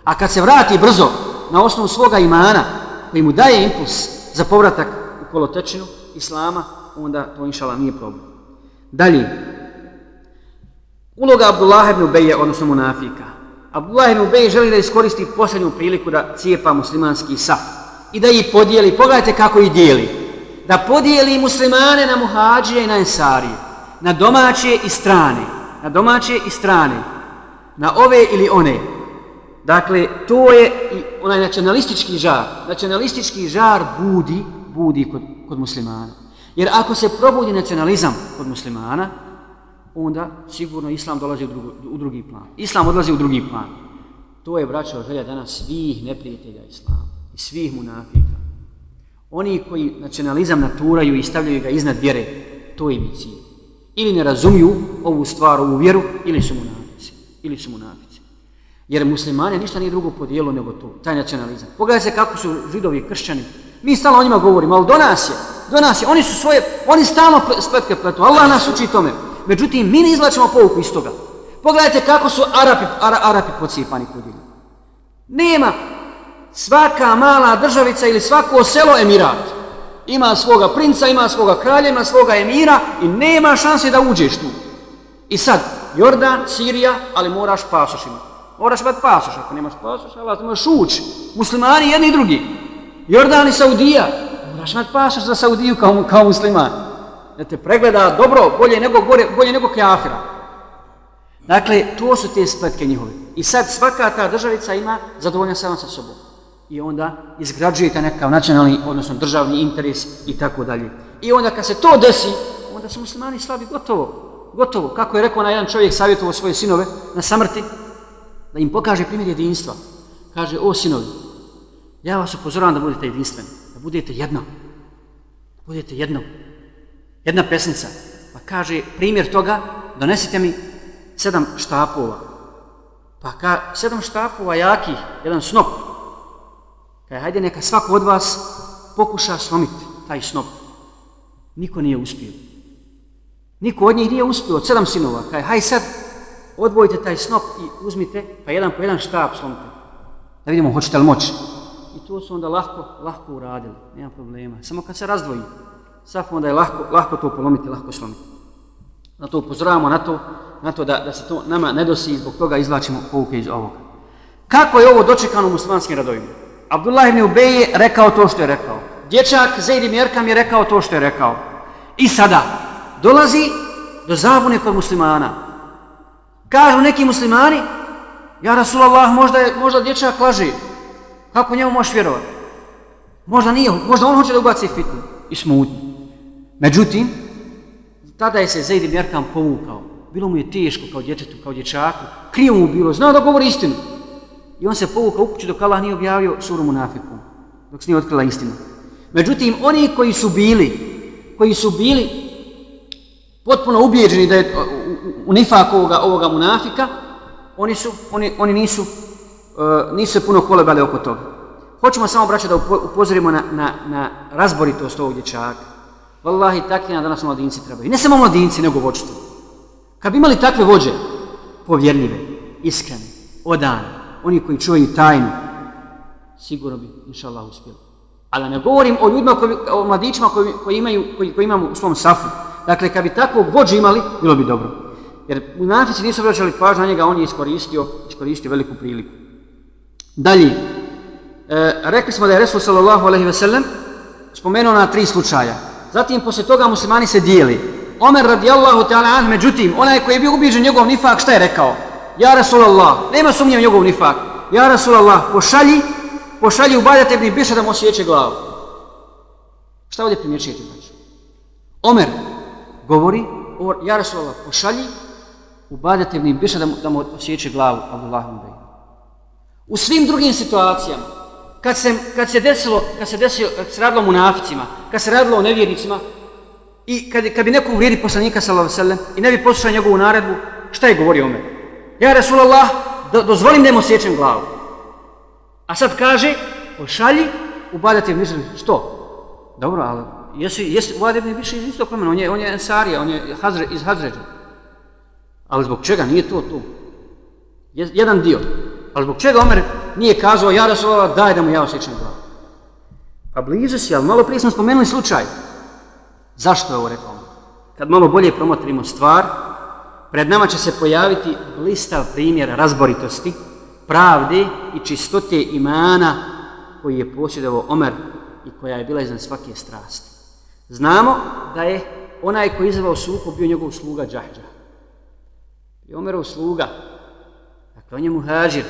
A kad se vrati brzo na osnovu svoga imana, koji mu daje impuls za povratak u kolotečinu Islama, onda to inšala nije problem. Dalje, uloga Abdullah ibn Ubeje, odnosno munafika. Abdullah ibn Ubeje želi da iskoristi posljednju priliku da cijepa muslimanski saf i da ih podijeli. Pogledajte kako ih dijeli. Da podijeli muslimane na muhađije i na ensarije. Na domaće i strane. Na domaće i strane. Na ove ili one. Dakle, to je i onaj nacionalistički žar. Nacionalistički žar budi, budi kod, kod muslimana. Jer ako se probudi nacionalizam kod muslimana, onda sigurno islam dolazi u, drugu, u drugi plan. Islam odlazi u drugi plan. To je, braćo, želja danas svih neprijatelja islama i svih munafika. Oni koji nacionalizam naturaju i stavljaju ga iznad vjere, to je mi cilj. Ili ne razumiju ovu stvar, ovu vjeru, ili su munafici. Ili su munafici. Jer muslimane ništa nije drugo podijelo nego to, taj nacionalizam. Pogledaj se kako su židovi i kršćani. Mi stalno o njima govorimo, ali do nas je. Do nas je. Oni su svoje, oni stalno spletke pletu. Allah nas uči tome. Međutim, mi ne izlačimo pouku iz toga. Pogledajte kako su Arapi, Ara, Arapi pocijepani kudili. Nema svaka mala državica ili svako selo emirat. Ima svoga princa, ima svoga kralja, ima svoga emira i nema šanse da uđeš tu. I sad, Jordan, Sirija, ali moraš pasoš imati. Moraš imati pasoš, ako nemaš pasoš, ali možeš ući. Muslimani jedni i drugi. Jordan i Saudija, moraš imati pasoš za Saudiju kao, kao musliman. Da te pregleda dobro, bolje nego, gore, bolje nego kjafira. Dakle, to su te spletke njihove. I sad svaka ta državica ima zadovoljna sama sa sobom. I onda izgrađuje ta nekakav nacionalni, odnosno državni interes i tako dalje. I onda kad se to desi, onda su muslimani slabi gotovo. Gotovo. Kako je rekao na jedan čovjek savjetovo svoje sinove na samrti, da im pokaže primjer jedinstva. Kaže, o sinovi, ja vas upozoravam da budete jedinstveni, da budete jedno. Da budete jedno. Jedna pesnica. Pa kaže, primjer toga, donesite mi sedam štapova. Pa ka, sedam štapova jakih, jedan snop. Kaže, hajde neka svako od vas pokuša slomiti taj snop. Niko nije uspio. Niko od njih nije uspio, od sedam sinova. Kaže, haj sad, odvojite taj snop i uzmite, pa jedan po jedan štap slomite. Da vidimo, hoćete li moći. I to su onda lahko, lahko uradili, nema problema. Samo kad se razdvoji, saf onda je lahko, lahko to polomiti, lahko slomiti. Na to upozoravamo, na to, na to da, da se to nama ne dosi i zbog toga izvlačimo pouke iz ovoga. Kako je ovo dočekano u muslimanskim radovima? Abdullah ibn Ubej je rekao to što je rekao. Dječak Zaid ibn Jerkam je rekao to što je rekao. I sada dolazi do zabune kod muslimana. Kažu neki muslimani, ja Rasulallah, možda, je, možda dječak laži. Kako njemu možeš vjerovati? Možda nije, možda on hoće da ubaci fitnu i smutnju. Međutim, tada je se Zaid ibn Jerkam povukao. Bilo mu je teško kao djetetu, kao dječaku. Krivo mu bilo, znao da govori istinu. I on se povukao u kuću dok Allah nije objavio suru Munafiku. Dok se nije otkrila istina. Međutim, oni koji su bili, koji su bili potpuno ubijeđeni da je nifak ovoga, ovoga munafika, oni, su, oni, oni nisu, uh, nisu se puno kolebali oko toga. Hoćemo samo, braća, da upozorimo na, na, na razboritost ovog dječaka. Wallahi, takvi nam danas mladinci trebaju. I ne samo mladinci, nego vođstvo. Kad bi imali takve vođe, povjerljive, iskrene, odane, oni koji čuvaju tajnu, sigurno bi, inša Allah, uspjeli. Ali ne govorim o ljudima, koji, o mladićima koji, koji, imaju, koji, koji imamo u svom safu. Dakle, kad bi takvog vođu imali, bilo bi dobro. Jer munafici nisu vraćali pažnju na njega, on je iskoristio, iskoristio veliku priliku. Dalje, e, rekli smo da je Resul sallallahu alaihi ve sellem spomenuo na tri slučaja. Zatim, posle toga muslimani se dijeli. Omer radijallahu ta'ala an, međutim, onaj koji je bio ubiđen njegov nifak, šta je rekao? Ja Rasulallah, nema sumnje u njegov nifak. Ja Rasulallah, pošalji, pošalji u Bajat ibn Biša da mu osjeće glavu. Šta ovdje primjećujete? Znači? Omer govori, ja Rasulallah, pošalji u ibn Biša da mu, da mu osjeće glavu, Abdullah ibn Bejna. U svim drugim situacijama, kad se, kad se desilo, kad se desilo, kad se radilo munaficima, kad se radilo o nevjernicima, i kad, kad bi neko uvrijedi poslanika, sallallahu sallam, i ne bi poslušao njegovu naredbu, šta je govorio Omer? Ja, Rasulallah, do, dozvolim da mu osjećam glavu. A sad kaže, pošalji, ubadati ibn Biša, što? Dobro, ali jesi, jesi ubadati ibn Biša iz istog plemena, on je, on je Ensarija, on je Hazre, iz Hazređa. Ali zbog čega nije to tu? Jedan dio. Ali zbog čega Omer nije kazao, ja Rasulala daj da mu ja osjećam glavu. Pa blizu si, ali malo prije smo spomenuli slučaj. Zašto je ovo rekao? Kad malo bolje promotrimo stvar, pred nama će se pojaviti blistav primjer razboritosti, pravde i čistote imana koji je posjedovao Omer i koja je bila iznad svake strasti. Znamo da je onaj koji je izvao sukob bio njegov sluga Džahđa. I Omerov sluga, dakle on je muhađir,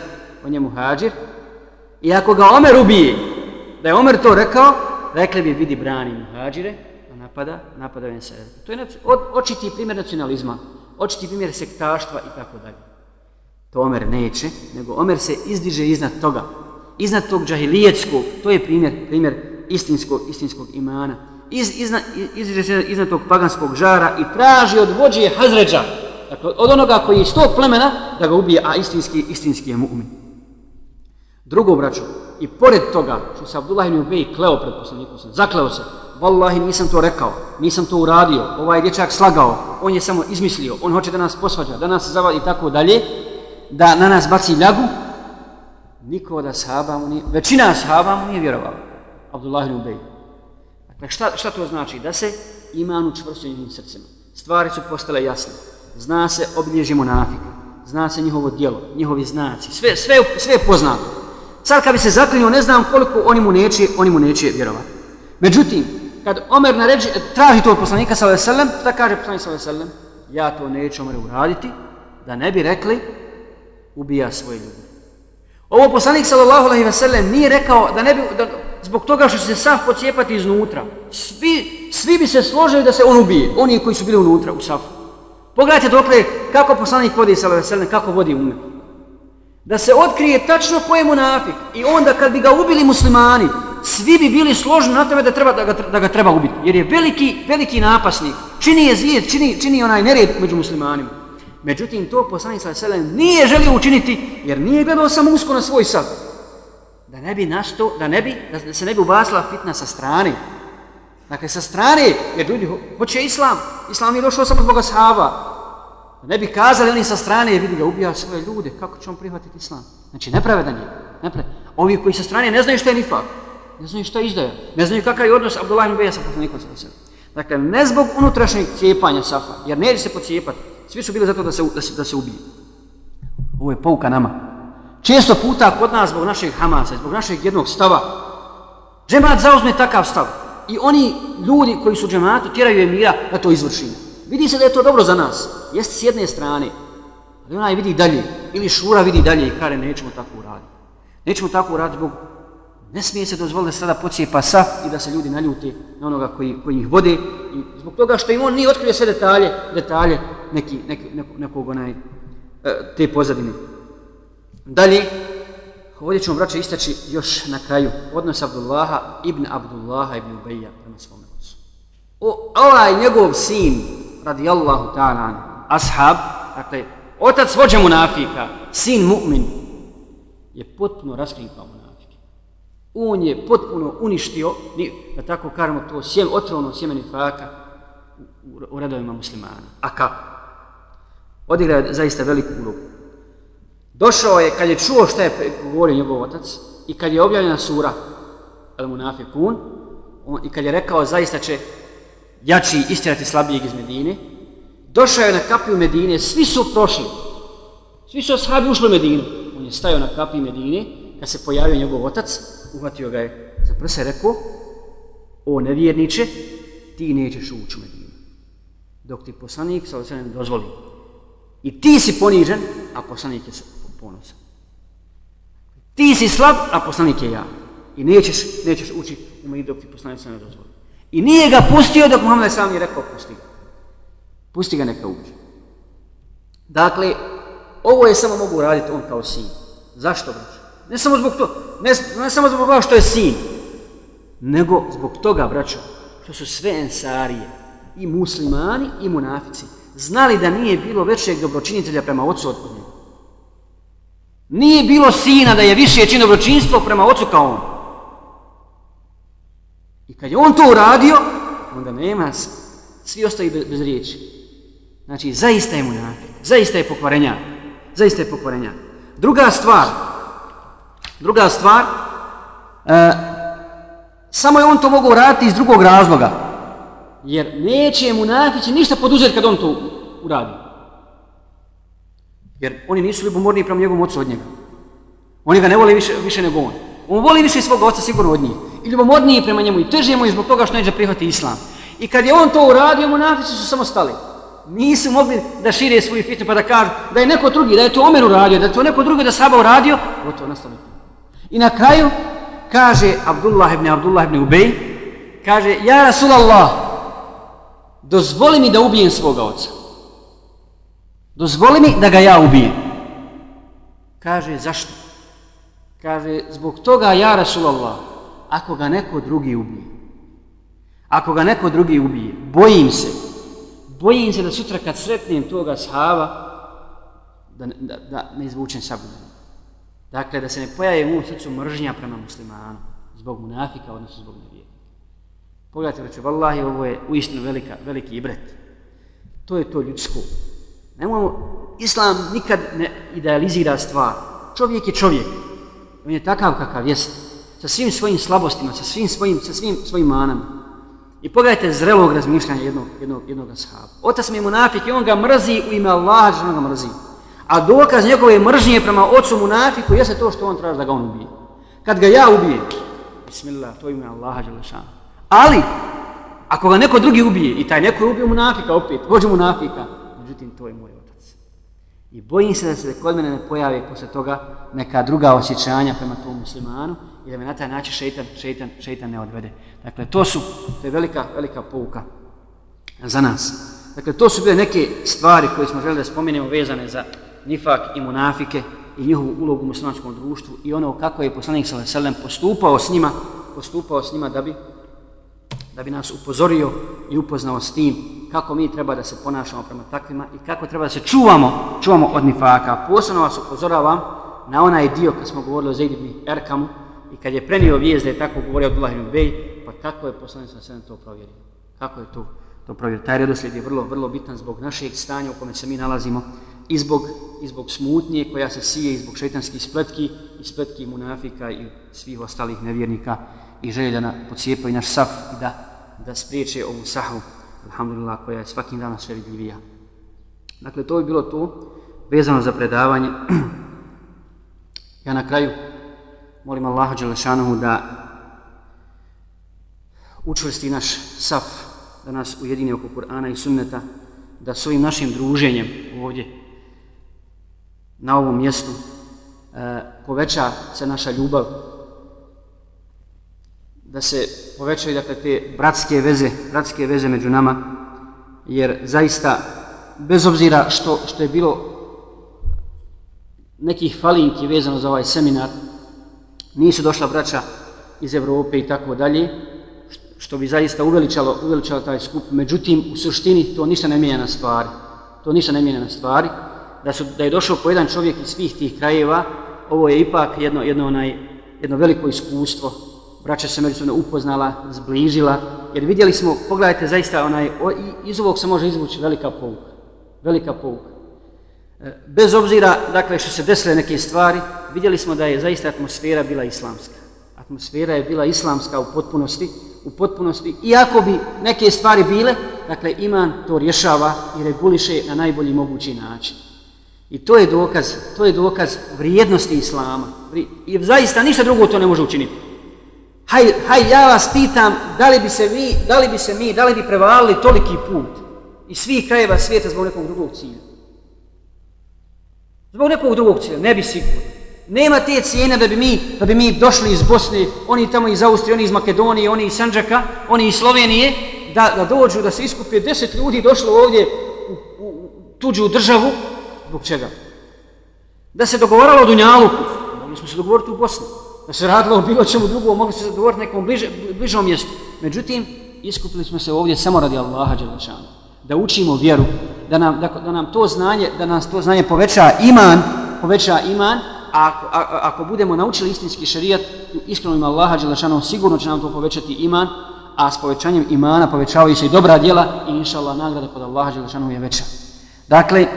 on je muhađir, i ako ga Omer ubije, da je Omer to rekao, rekli bi vidi brani muhađire, napada, napada Ensar. To je od, očiti primjer nacionalizma, očiti primjer sektaštva i tako dalje. To Omer neće, nego Omer se izdiže iznad toga, iznad tog džahilijetskog, to je primjer, primjer istinskog, istinskog imana. Iz, iznad, iz, iznad tog paganskog žara i traži od vođe Hazređa, dakle od onoga koji je iz tog plemena, da ga ubije, a istinski, istinski je mu'min. Drugo braću, i pored toga što se Abdullah ibn Ubej kleo pred poslanikom, zakleo se, Wallahi nisam to rekao, nisam to uradio, ovaj dječak slagao, on je samo izmislio, on hoće da nas posvađa, da nas zavadi i tako dalje, da na nas baci ljagu, niko od ashaba mu nije, većina ashaba mu nije vjerovala. Abdullah ibn Ubej. Dakle, šta, šta to znači? Da se iman učvrstio njihovim srcima. Stvari su postale jasne. Zna se obilježje monafika, zna se njihovo djelo, njihovi znaci, sve, sve, sve je poznato. Sad kad bi se zaklinio, ne znam koliko oni mu neće, oni mu neće vjerovati. Međutim, kad Omer naređi, traži to od poslanika sallallahu alejhi ve sellem, da kaže poslanik sallallahu alejhi ve sellem, ja to neću Omer uraditi, da ne bi rekli ubija svoje ljude. Ovo poslanik sallallahu alejhi ve sellem nije rekao da ne bi da, zbog toga što će se saf pocijepati iznutra. Svi, svi bi se složili da se on ubije, oni koji su bili unutra u safu. Pogledajte dokle kako poslanik vodi sallallahu alejhi ve sellem, kako vodi umet. Da se otkrije tačno ko je munafik i onda kad bi ga ubili muslimani, svi bi bili složni na tome da, treba, da, ga, da ga treba ubiti. Jer je veliki, veliki napasnik. Čini je zvijed, čini, čini onaj nered među muslimanima. Međutim, to poslanik sa selem nije želio učiniti, jer nije gledao samo usko na svoj sad. Da ne bi nasto, da ne bi, da se ne bi ubasila fitna sa strane. Dakle, sa strane, jer ljudi hoće islam. Islam je došao samo zbog ashaba. Ne bi kazali oni sa strane, jer vidi ga ubija svoje ljude. Kako će on prihvatiti islam? Znači, nepravedan je. Nepravedan. Ovi koji sa strane ne znaju što je nifak. Ne znaju šta izdaja, Ne znaju kakav je odnos Abdullah ibn Beja sa poslanikom sa sebe. Dakle, ne zbog unutrašnjeg cijepanja Safa, jer neće se pocijepati. Svi su bili zato da se, da se, da se ubije. Ovo je pouka nama. Često puta kod nas zbog našeg Hamasa, zbog našeg jednog stava, džemat zauzme takav stav. I oni ljudi koji su džematu tjeraju emira da to izvrši. Vidi se da je to dobro za nas. Jeste s jedne strane. Ali onaj vidi dalje. Ili šura vidi dalje i kare nećemo tako uraditi. Nećemo tako uraditi zbog Ne smije se dozvoliti da sada pocijepa saf i da se ljudi naljute na onoga koji, koji ih vode. I zbog toga što im on nije otkrio sve detalje, detalje neki, neki, nekog, onaj, e, te pozadine. Dalje, ovdje ćemo braće istaći još na kraju odnos Abdullaha ibn Abdullaha ibn Ubeja prema svom ocu. O, ovaj njegov sin, radijallahu ta'ala, ashab, dakle, otac vođa munafika, sin mu'min, je potpuno raskrinkao munafike. On je potpuno uništio, da tako kažemo, to sjem, otrovno sjemeni faka u, u redovima muslimana. A kako? Odigrao je zaista veliku ulogu. Došao je, kad je čuo šta je govorio njegov otac, i kad je objavljena sura El Munafikun, on, i kad je rekao zaista će jači istjerati slabijeg iz Medine, došao je na kapiju Medine, svi su prošli, svi su ashabi ušli u Medinu. On je stajao na kapiji Medine, kad se pojavio njegov otac, uhvatio ga je za prsa i rekao, o nevjerniče, ti nećeš ući u Medinu. Dok ti poslanik sa osanem dozvoli. I ti si ponižen, a poslanik je ponosan. Ti si slab, a poslanik je ja. I nećeš, nećeš ući u meni dok ti poslanik se ne dozvoli. I nije ga pustio dok Muhammed sam je rekao, pusti ga. Pusti ga neka uđe. Dakle, ovo je samo mogu raditi on kao sin. Zašto, braću? Ne samo zbog to, ne, ne samo zbog toga što je sin, nego zbog toga, braćo, što su sve ensarije, i muslimani, i munafici, znali da nije bilo većeg dobročinitelja prema ocu od njega. Nije bilo sina da je više čin dobročinstvo prema ocu kao on. I kad je on to uradio, onda nema. Svi ostaju bez, bez riječi. Znači, zaista je munafik, zaista je pokvarenja, zaista je pokvarenja. Druga stvar, Druga stvar, e, samo je on to mogu raditi iz drugog razloga. Jer neće mu nafići ništa poduzeti kad on to uradi. Jer oni nisu ljubomorni prema njegovom ocu od njega. Oni ga ne vole više, više nego on. On voli više svog oca sigurno od njih. I ljubomorniji prema njemu i teže mu zbog toga što neće prihvati islam. I kad je on to uradio, monafici su samo stali. Nisu mogli da šire svoju fitnu pa da kažu da je neko drugi, da je to Omer uradio, da je to neko drugi da saba uradio, gotovo nastavljaju. I na kraju kaže Abdullah ibn Abdullah ibn Ubej, kaže, ja Rasulallah, dozvoli mi da ubijem svoga oca. Dozvoli mi da ga ja ubijem. Kaže, zašto? Kaže, zbog toga ja Rasulallah, ako ga neko drugi ubije, ako ga neko drugi ubije, bojim se, bojim se da sutra kad sretnem toga sahaba, da, da, da ne izvučem sabudan. Dakle, da se ne pojavi u mom srcu mržnja prema muslimanu, zbog munafika, odnosno zbog nevijeka. Pogledajte, reću, vallahi, ovo je uistinu velika, veliki ibret. To je to ljudsko. Nemojmo, islam nikad ne idealizira stvar. Čovjek je čovjek. On je takav kakav jest. Sa svim svojim slabostima, sa svim svojim, sa svim svojim manama. I pogledajte zrelog razmišljanja jednog, jednog, jednog ashaba. Otac mi je munafik i on ga mrzi u ime Allaha, što on ga mrzi. A dokaz njegove mržnje prema ocu munafiku jeste to što on traži da ga on ubije. Kad ga ja ubijem, bismillah, to ime Allaha Đelešana. Ali, ako ga neko drugi ubije, i taj neko je ubio munafika opet, vođu munafika, međutim, to je moj otac. I bojim se da se kod mene ne pojave posle toga neka druga osjećanja prema tom muslimanu i da me na taj način šeitan, šeitan, šeitan ne odvede. Dakle, to su, to je velika, velika pouka za nas. Dakle, to su bile neke stvari koje smo želi da spomenemo vezane za nifak i munafike i njihovu ulogu u muslimanskom društvu i ono kako je poslanik sallallahu alejhi ve sellem postupao s njima, postupao s njima da bi da bi nas upozorio i upoznao s tim kako mi treba da se ponašamo prema takvima i kako treba da se čuvamo, čuvamo od nifaka. Posebno vas upozoravam na onaj dio kad smo govorili o Zaid ibn Erkamu i kad je prenio vijest da je tako govorio Abdullah ibn Bej, pa kako je poslanik sallallahu alejhi to provjerio? Kako je to to provjerio? Taj redoslijed je vrlo, vrlo bitan zbog našeg stanja u kome se mi nalazimo i zbog, i zbog smutnje koja se sije i zbog šetanskih spletki i spletki munafika i svih ostalih nevjernika i želje da pocijepaju naš saf i da, da spriječe ovu sahu, alhamdulillah, koja je svakim danom sve vidljivija. Dakle, to bi bilo to vezano za predavanje. [clears throat] ja na kraju molim Allaha Đelešanohu da učvrsti naš saf, da nas ujedini oko Kur'ana i sunneta, da svojim našim druženjem ovdje na ovom mjestu e, poveća se naša ljubav, da se povećaju dakle, te bratske veze, bratske veze među nama, jer zaista, bez obzira što, što je bilo nekih falinki vezano za ovaj seminar, nisu došla braća iz Evrope i tako dalje, što bi zaista uveličalo, uveličalo taj skup, međutim, u suštini to ništa ne mijenja na stvari. To ništa ne mijenja na stvari. Da su da je došao po jedan čovjek iz svih tih krajeva, ovo je ipak jedno jedno onaj jedno veliko iskustvo, braća se međusobno upoznala, zbližila, jer vidjeli smo, pogledajte zaista, onaj, o, iz ovog se može izvući velika pouka, velika pouka. E, bez obzira, dakle, što se desile neke stvari, vidjeli smo da je zaista atmosfera bila islamska. Atmosfera je bila islamska u potpunosti, u potpunosti, iako bi neke stvari bile, dakle, iman to rješava i reguliše na najbolji mogući način. I to je dokaz, to je dokaz vrijednosti islama. I zaista ništa drugo to ne može učiniti. Haj, haj, ja vas pitam, da li bi se vi, da li bi se mi, da li bi prevalili toliki put iz svih krajeva svijeta zbog nekog drugog cilja? Zbog nekog drugog cilja, ne bi sigurno. Nema te cijene da bi mi, da bi mi došli iz Bosne, oni tamo iz Austrije, oni iz Makedonije, oni iz Sanđaka, oni iz Slovenije, da, da dođu, da se iskupe deset ljudi došlo ovdje u, u, u tuđu državu, Zbog čega? Da se dogovaralo o Dunjaluku, mogli smo se dogovoriti u Bosni. Da se radilo o bilo čemu drugom, mogli se dogovoriti nekom bliže, bližom mjestu. Međutim, iskupili smo se ovdje samo radi Allaha Đelešanu. Da učimo vjeru, da nam, da, da nam to znanje, da nas to znanje poveća iman, poveća iman, a ako, a, ako budemo naučili istinski šarijat, iskreno ima Allaha Đelešanu, sigurno će nam to povećati iman, a s povećanjem imana povećavaju se i dobra djela i inša Allah nagrada kod Allaha Đelešanu je veća. Dakle,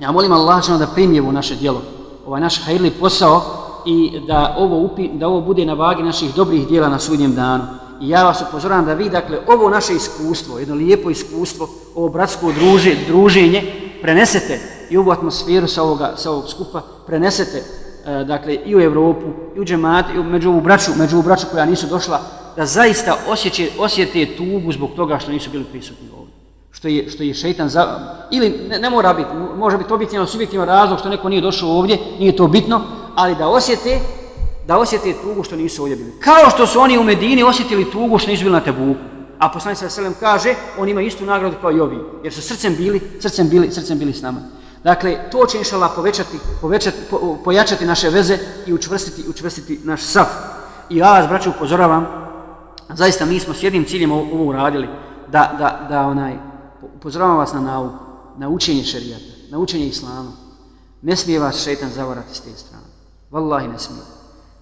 Ja molim Allah da primi ovo naše djelo, ovaj naš hajrli posao i da ovo, upi, da ovo bude na vagi naših dobrih djela na sudnjem danu. I ja vas upozoram da vi, dakle, ovo naše iskustvo, jedno lijepo iskustvo, ovo bratsko druže, druženje, prenesete i ovu atmosferu sa, ovoga, sa ovog skupa, prenesete, e, dakle, i u Evropu, i u džemat, i među ovu braću, među ovu braću koja nisu došla, da zaista osjeće, osjete tugu zbog toga što nisu bili prisutni ovdje što je, što je šeitan za... Ili ne, ne mora biti, može biti objektivno, subjektivno razlog što neko nije došao ovdje, nije to bitno, ali da osjete, da osjete tugu što nisu ovdje bili. Kao što su oni u Medini osjetili tugu što nisu bili na Tebuku. A poslanik sa selem kaže, on ima istu nagradu kao i ovi, jer su srcem bili, srcem bili, srcem bili s nama. Dakle, to će inšala povećati, povećati, po, pojačati naše veze i učvrstiti, učvrstiti naš saf. I ja vas, braću, upozoravam, zaista mi smo s jednim ciljem ovo uradili, da, da, da onaj, upozoravam vas na nauku, na učenje šerijata, na učenje islama. Ne smije vas šetan zavarati s te strane. Wallahi ne smiju.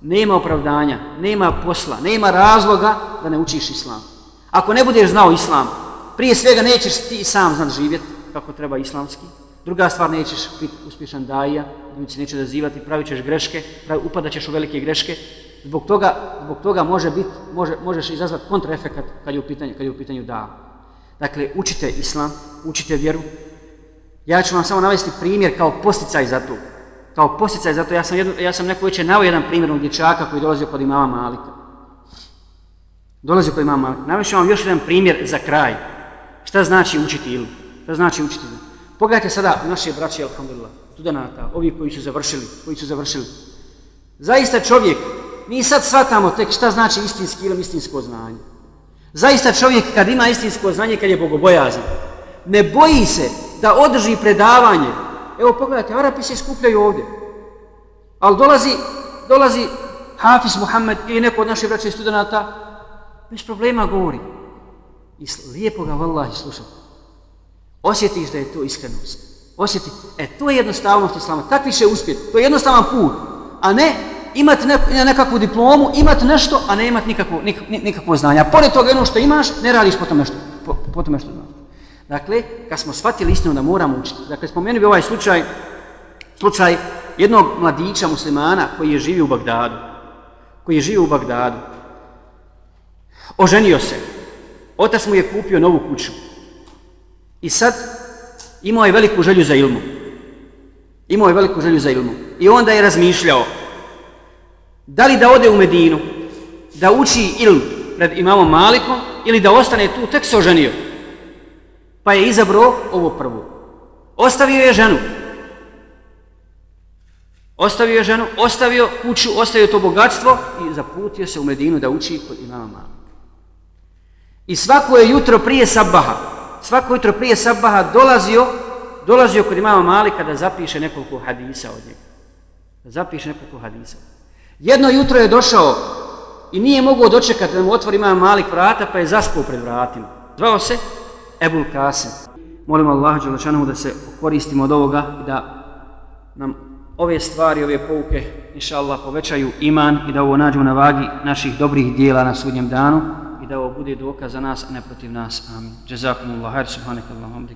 Nema opravdanja, nema posla, nema razloga da ne učiš islam. Ako ne budeš znao islam, prije svega nećeš ti sam znat živjeti kako treba islamski. Druga stvar, nećeš biti uspješan daija, ljudi se neće dozivati, pravit ćeš greške, pravi, upadat ćeš u velike greške. Zbog toga, zbog toga može biti, može, možeš izazvati kontraefekat kad je u pitanju, kad je u pitanju da. Dakle, učite islam, učite vjeru. Ja ću vam samo navesti primjer kao posticaj za to. Kao posjecaj, zato ja sam, jedno, ja sam neko veće navio jedan primjer od dječaka koji dolazi kod imama Malika. Dolazi kod imama Malika. Navešću vam još jedan primjer za kraj. Šta znači učiti ilmu? Šta znači učiti ilmu? Pogledajte sada naše braće, alhamdulillah, studenta, ovi koji su završili, koji su završili. Zaista čovjek, mi sad shvatamo tek šta znači istinski ilm, istinsko znanje. Zaista čovjek kad ima istinsko znanje, kad je bogobojazan, ne boji se da održi predavanje. Evo pogledajte, Arapi se skupljaju ovdje. Ali dolazi, dolazi Hafiz Muhammed ili neko od naših braća i studenta, bez problema govori. I lijepo ga vallahi slušati. Osjetiš da je to iskrenost. Osjeti, e, to je jednostavnost Islama. Takvi će uspjeti. To je jednostavan put. A ne imati nekakvu diplomu, imati nešto, a ne imati nikakvo, nikakvo znanje. A pored toga ono što imaš, ne radiš po tome što, po, po tome što znaš. Dakle, kad smo shvatili istinu da moramo učiti, dakle, spomenuo bi ovaj slučaj, slučaj jednog mladića muslimana koji je živio u Bagdadu, koji je živio u Bagdadu, oženio se, otac mu je kupio novu kuću i sad imao je veliku želju za ilmu. Imao je veliku želju za ilmu. I onda je razmišljao, Da li da ode u Medinu, da uči ilm pred imamom Malikom, ili da ostane tu, tek se oženio. Pa je izabrao ovo prvo. Ostavio je ženu. Ostavio je ženu, ostavio kuću, ostavio to bogatstvo i zaputio se u Medinu da uči kod imama Malika. I svako je jutro prije sabaha, svako jutro prije sabaha dolazio, dolazio kod imama Malika da zapiše nekoliko hadisa od njega. Da zapiše nekoliko hadisa. Jedno jutro je došao i nije mogao dočekati da mu otvori imam malik vrata, pa je zaspao pred vratima. Zvao se Ebul Kasim. Molim Allah Đelešanu da se koristimo od ovoga i da nam ove stvari, ove pouke, inša Allah, povećaju iman i da ovo nađemo na vagi naših dobrih dijela na sudnjem danu i da ovo bude dokaz za nas, a ne protiv nas. Amin. Jazakumullah. Hajde, subhanak Allahum,